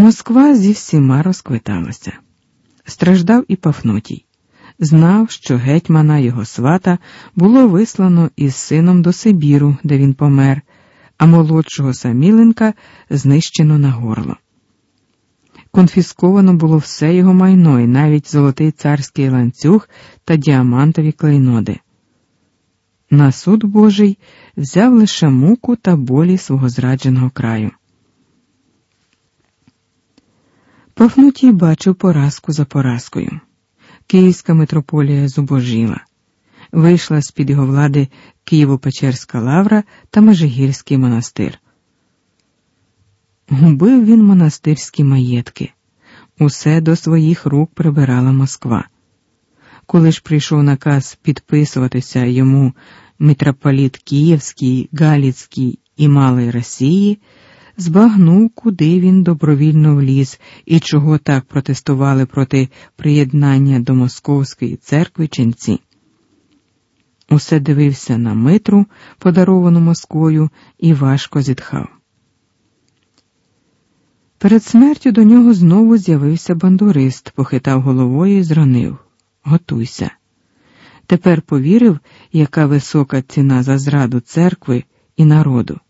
Москва зі всіма розквиталася. Страждав і Пафнутій. Знав, що гетьмана його свата було вислано із сином до Сибіру, де він помер, а молодшого Саміленка знищено на горло. Конфісковано було все його майно і навіть золотий царський ланцюг та діамантові клейноди. На суд Божий взяв лише муку та болі свого зрадженого краю. Пафнутій бачив поразку за поразкою. Київська митрополія зубожіла. Вийшла з під його влади Києво-Печерська лавра та Межигірський монастир. Губив він монастирські маєтки. Усе до своїх рук прибирала Москва. Коли ж прийшов наказ підписуватися йому митрополіт Київський, Галіцький і Малий Росії, збагнув, куди він добровільно вліз і чого так протестували проти приєднання до Московської церкви ченці. Усе дивився на Митру, подаровану Москвою, і важко зітхав. Перед смертю до нього знову з'явився бандурист, похитав головою і зронив Готуйся. Тепер повірив, яка висока ціна за зраду церкви і народу.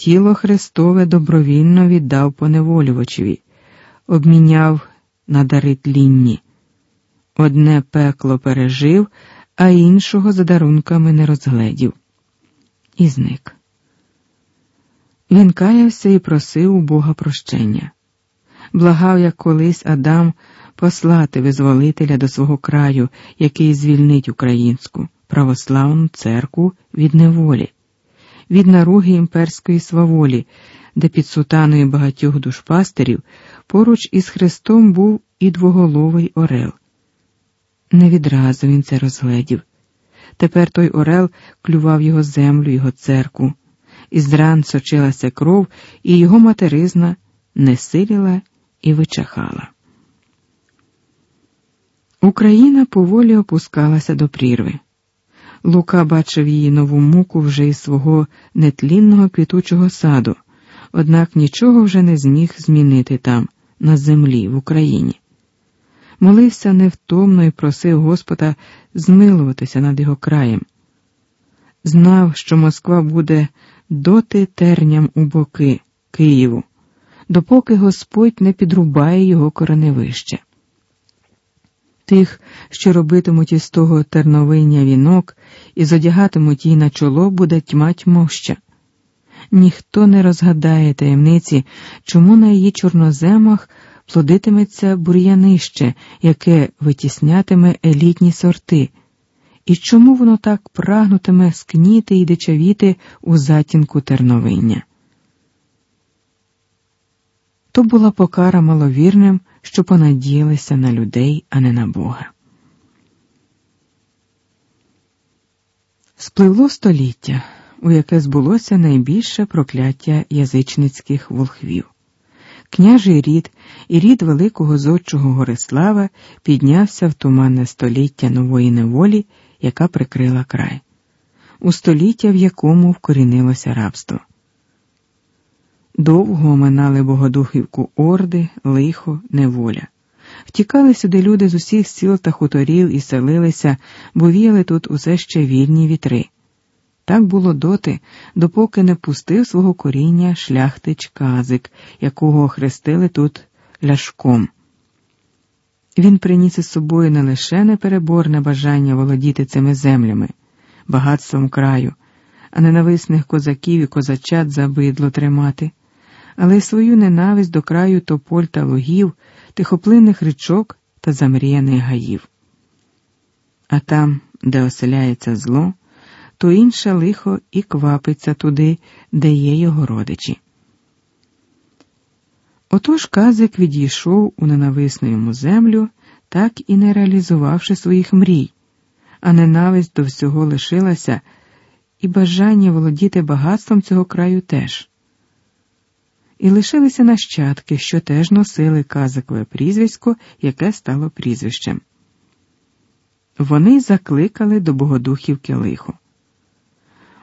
Тіло Христове добровільно віддав поневолювачеві, обміняв на дари тлінні. Одне пекло пережив, а іншого за дарунками не розгледів. І зник. Він каявся і просив у Бога прощення, благав, як колись Адам, послати визволителя до свого краю, який звільнить українську православну церкву від неволі, від наруги імперської сваволі, де під сутаною багатьох душпастерів поруч із Христом був і двоголовий Орел. Не відразу він це розгледів. Тепер той Орел клював його землю, його церкву із ран сочилася кров, і його материзна не силіла і вичахала. Україна поволі опускалася до прірви. Лука бачив її нову муку вже із свого нетлінного квітучого саду, однак нічого вже не зміг змінити там, на землі, в Україні. Молився невтомно і просив Господа змилуватися над його краєм. Знав, що Москва буде доти терням у боки Києву, допоки Господь не підрубає його кореневище. Тих, що робитимуть із того терновиння вінок і зодягатимуть їй на чоло, буде тьма тьмоща. Ніхто не розгадає таємниці, чому на її чорноземах плодитиметься бур'янище, яке витіснятиме елітні сорти і чому воно так прагнутиме скніти і дичавіти у затінку терновиння? То була покара маловірним, що понадіялися на людей, а не на Бога. Спливло століття, у яке збулося найбільше прокляття язичницьких волхвів. Княжий рід і рід великого зодчого Горислава піднявся в туманне століття нової неволі яка прикрила край, у століття, в якому вкорінилося рабство. Довго оминали Богодухівку орди, лихо, неволя. Втікали сюди люди з усіх сіл та хуторів і селилися, бо віяли тут усе ще вільні вітри. Так було доти, допоки не пустив свого коріння шляхтич казик, якого охрестили тут ляшком. Він приніс із собою не лише непереборне бажання володіти цими землями, багатством краю, а ненависних козаків і козачат за бидло тримати, але свою ненависть до краю тополь та лугів, тихоплинних річок та замріяних гаїв. А там, де оселяється зло, то інше лихо і квапиться туди, де є його родичі. Отож казик відійшов у ненависну йому землю, так і не реалізувавши своїх мрій, а ненависть до всього лишилася, і бажання володіти багатством цього краю теж. І лишилися нащадки, що теж носили казикове прізвисько, яке стало прізвищем. Вони закликали до Богодухівки лихо.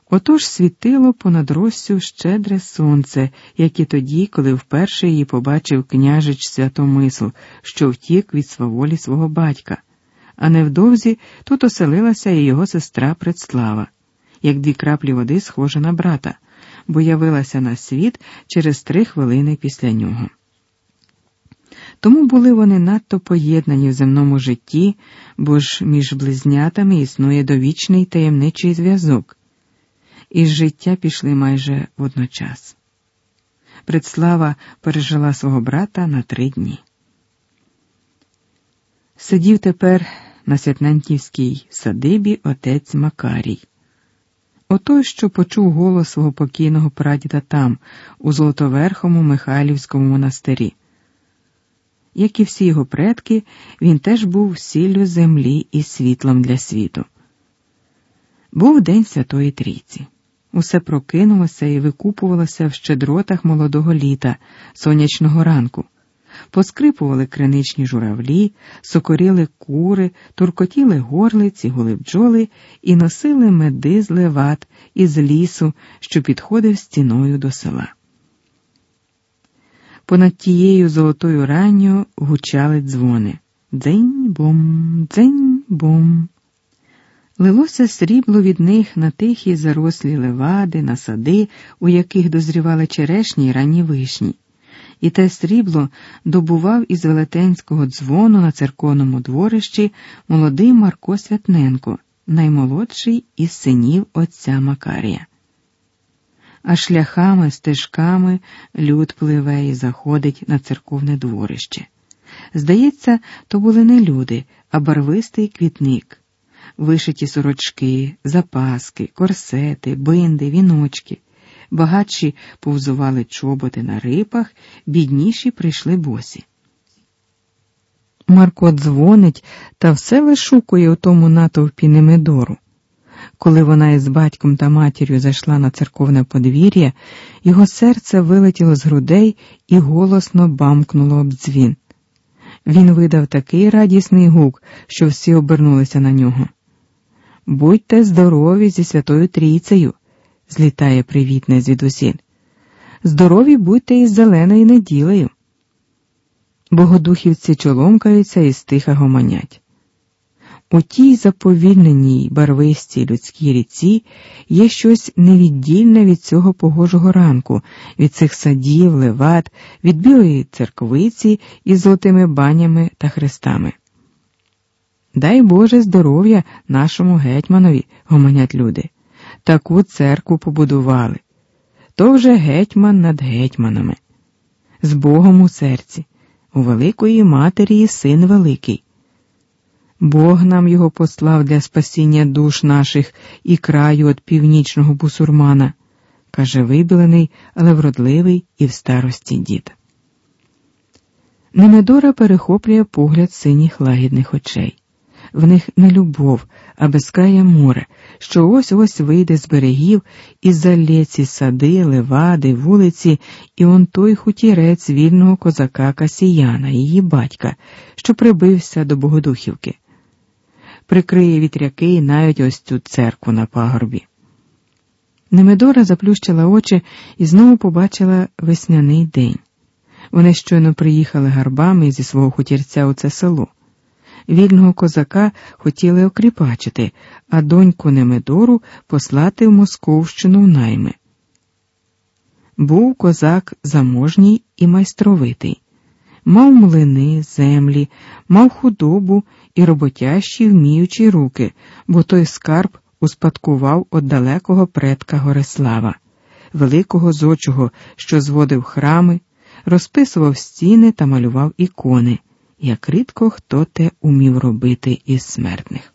Отож світило понад Россю щедре сонце, як і тоді, коли вперше її побачив княжич Святомисл, що втік від сваволі свого батька, а невдовзі тут оселилася і його сестра Предслава, як дві краплі води схожа на брата, бо явилася на світ через три хвилини після нього. Тому були вони надто поєднані в земному житті, бо ж між близнятами існує довічний таємничий зв'язок. Із життя пішли майже водночас. Предслава пережила свого брата на три дні. Сидів тепер на Святнантівській садибі отець Макарій. Отой, що почув голос свого покійного прадіда там, у Золотоверхому Михайлівському монастирі. Як і всі його предки, він теж був сіллю землі і світлом для світу. Був день Святої Трійці. Усе прокинулося і викупувалося в щедротах молодого літа, сонячного ранку. Поскрипували криничні журавлі, сокоріли кури, туркотіли горлиці, гули бджоли і носили меди з леват із лісу, що підходив стіною до села. Понад тією золотою ранню гучали дзвони. Дзень бом, дзень бом. Лилося срібло від них на тихі зарослі левади, на сади, у яких дозрівали черешні й ранні вишні, і те срібло добував із велетенського дзвону на церковному дворищі молодий Марко Святненко, наймолодший із синів отця Макарія а шляхами, стежками люд пливе і заходить на церковне дворище. Здається, то були не люди, а барвистий квітник, вишиті сорочки, запаски, корсети, бинди, віночки. Багатші повзували чоботи на рипах, бідніші прийшли босі. Марко дзвонить та все вишукує у тому натовпі Немедору. Коли вона із батьком та матір'ю зайшла на церковне подвір'я, його серце вилетіло з грудей і голосно бамкнуло об дзвін. Він видав такий радісний гук, що всі обернулися на нього. Будьте здорові зі Святою Трійцею, злітає привітне звідусіль. Здорові будьте із зеленою неділею. Богодухівці чоломкаються і стиха гомонять. У тій заповільненій барвистій людській ріці є щось невіддільне від цього погожого ранку, від цих садів, леват, від білої церковиці із золотими банями та хрестами. Дай Боже здоров'я нашому гетьманові, гомонять люди. Таку церкву побудували. То вже гетьман над гетьманами. З Богом у серці, у Великої Матері син великий. Бог нам його послав для спасіння душ наших і краю від північного бусурмана, каже вибілений, але вродливий і в старості дід. Немедора перехоплює погляд синіх лагідних очей. В них не любов, а безкрає море, що ось ось вийде з берегів і залє ці сади, левади, вулиці, і он той хутірець вільного козака Касіяна, її батька, що прибився до Богодухівки прикриє вітряки і навіть ось цю церкву на пагорбі. Немедора заплющила очі і знову побачила весняний день. Вони щойно приїхали гарбами зі свого хутірця у це село. Вільного козака хотіли окріпачити, а доньку Немедору послати в Московщину в найми. Був козак заможній і майстровитий мав млини, землі, мав худобу і роботящі вміючі руки, бо той скарб успадкував від далекого предка Горислава, великого зочого, що зводив храми, розписував стіни та малював ікони, як рідко хто те умів робити із смертних.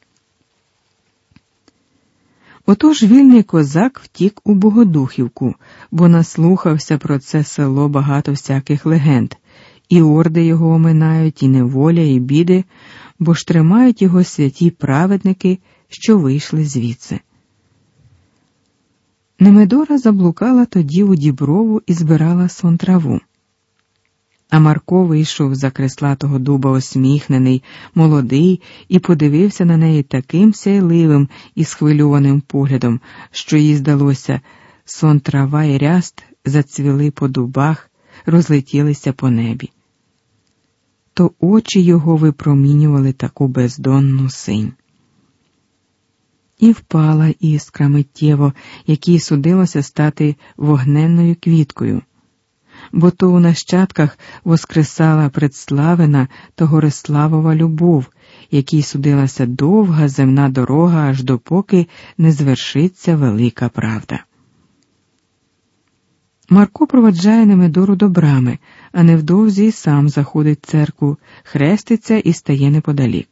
Отож вільний козак втік у Богодухівку, бо наслухався про це село багато всяких легенд, і орди його оминають, і неволя, і біди, бо ж тримають його святі праведники, що вийшли звідси. Немедора заблукала тоді у діброву і збирала сон траву. А Марко вийшов за креслатого дуба осміхнений, молодий, і подивився на неї таким сяйливим і схвильованим поглядом, що їй здалося, сон трава і ряст зацвіли по дубах, розлетілися по небі. То очі його випромінювали таку бездонну синь. І впала іскра миттєво, якій судилося стати вогненною квіткою бо то у нащадках воскресала предславена та Гориславова любов, якій судилася довга земна дорога, аж допоки не звершиться велика правда. Марко проваджає Немедору до брами, а невдовзі сам заходить в церкву, хреститься і стає неподалік.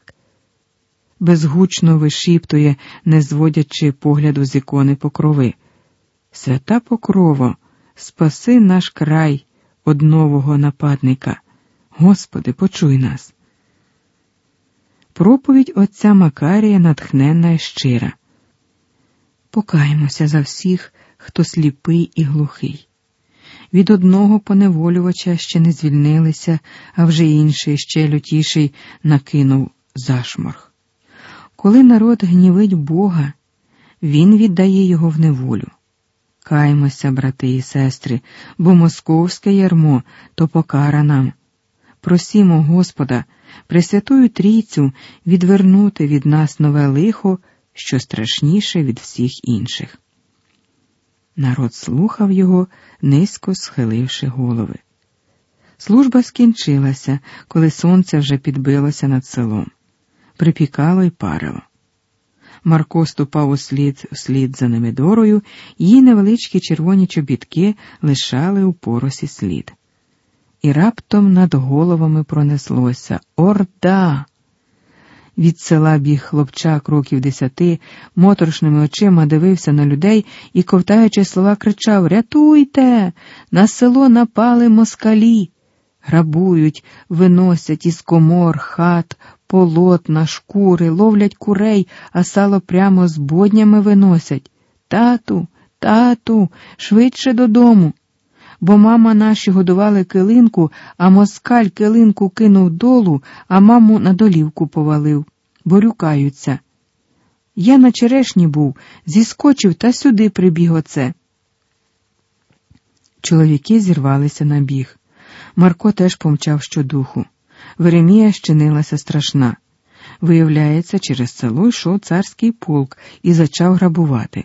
Безгучно вишіптує, не зводячи погляду з ікони покрови. Свята покрово, спаси наш край, од нового нападника. Господи, почуй нас. Проповідь отця Макарія натхненна і щира. Покаємося за всіх, хто сліпий і глухий. Від одного поневолювача ще не звільнилися, а вже інший, ще лютіший, накинув зашморг. Коли народ гнівить Бога, він віддає його в неволю. Каймося, брати і сестри, бо московське ярмо то покара нам. Просімо Господа, Пресвятую Трійцю відвернути від нас нове лихо, що страшніше від всіх інших. Народ слухав його, низько схиливши голови. Служба скінчилася, коли сонце вже підбилося над селом. Припікало й парило. Марко ступав услід вслід за Немидорою, її невеличкі червоні чобітки лишали у поросі слід. І раптом над головами пронеслося Орда! Від села біг хлопчак років десяти, моторшними очима дивився на людей і, ковтаючи слова, кричав Рятуйте! На село напали москалі! Грабують, виносять із комор, хат, полотна, шкури, ловлять курей, а сало прямо з боднями виносять. Тату, тату, швидше додому. Бо мама наші годували килинку, а москаль килинку кинув долу, а маму на долівку повалив. Борюкаються. Я на черешні був, зіскочив та сюди прибіг оце. Чоловіки зірвалися на біг. Марко теж помчав щодуху. Веремія щинилася страшна. Виявляється, через село йшов царський полк і зачав грабувати.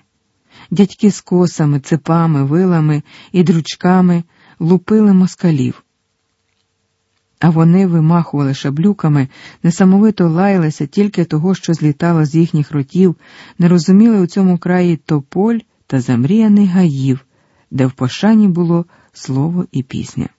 Дядьки з косами, цепами, вилами і дручками лупили москалів. А вони вимахували шаблюками, несамовито лаялися тільки того, що злітало з їхніх ротів, не розуміли у цьому краї тополь та замріяний гаїв, де в пошані було слово і пісня.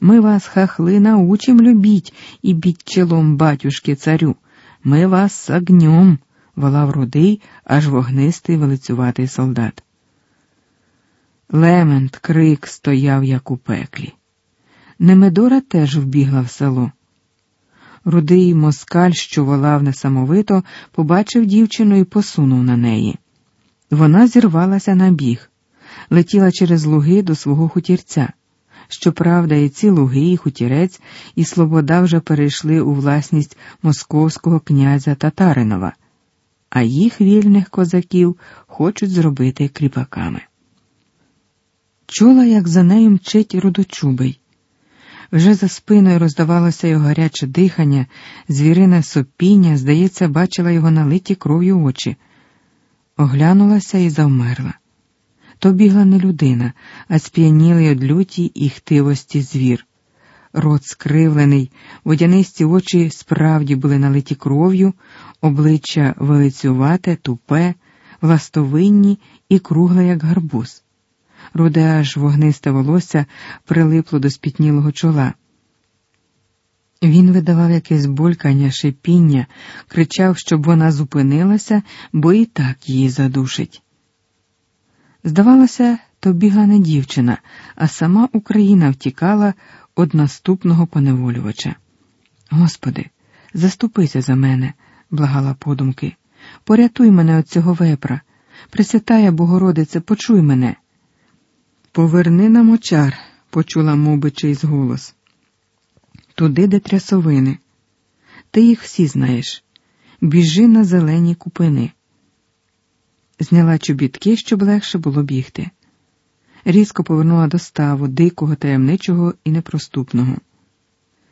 Мы вас, хохлы, научим любить и бить челом батюшки царю. Ми вас огнем, волав рудий, аж вогнистий велицюватий солдат. Лемент, крик стояв, як у пеклі. Немедора теж вбігла в село. Рудий москаль, що волав несамовито, побачив дівчину і посунув на неї. Вона зірвалася на біг, летіла через луги до свого хутірця. Щоправда, і ці луги, і хутірець, і Слобода вже перейшли у власність московського князя Татаринова, а їх вільних козаків хочуть зробити кріпаками. Чула, як за нею мчить рудочубий. Вже за спиною роздавалося його гаряче дихання, звірине сопіння, здається, бачила його налиті кров'ю очі. Оглянулася і завмерла. То бігла не людина, а сп'янілий од люті і хтивості звір. Рот скривлений, водянисті очі справді були налиті кров'ю, обличчя велицювате, тупе, властовинні і кругле, як гарбуз. Руде аж вогнисте волосся прилипло до спітнілого чола. Він видавав якесь булькання, шипіння, кричав, щоб вона зупинилася, бо і так її задушить. Здавалося, то бігла не дівчина, а сама Україна втікала од наступного поневолювача. Господи, заступися за мене, благала подумки. Порятуй мене від цього вепра. Пресвятая Богородице, почуй мене. Поверни нам очар, почула мов чийсь голос. Туди, де трясовини. Ти їх всі знаєш. Біжи на зелені купини. Зняла чобітки, щоб легше було бігти. Різко повернула до ставу, дикого, таємничого і непроступного.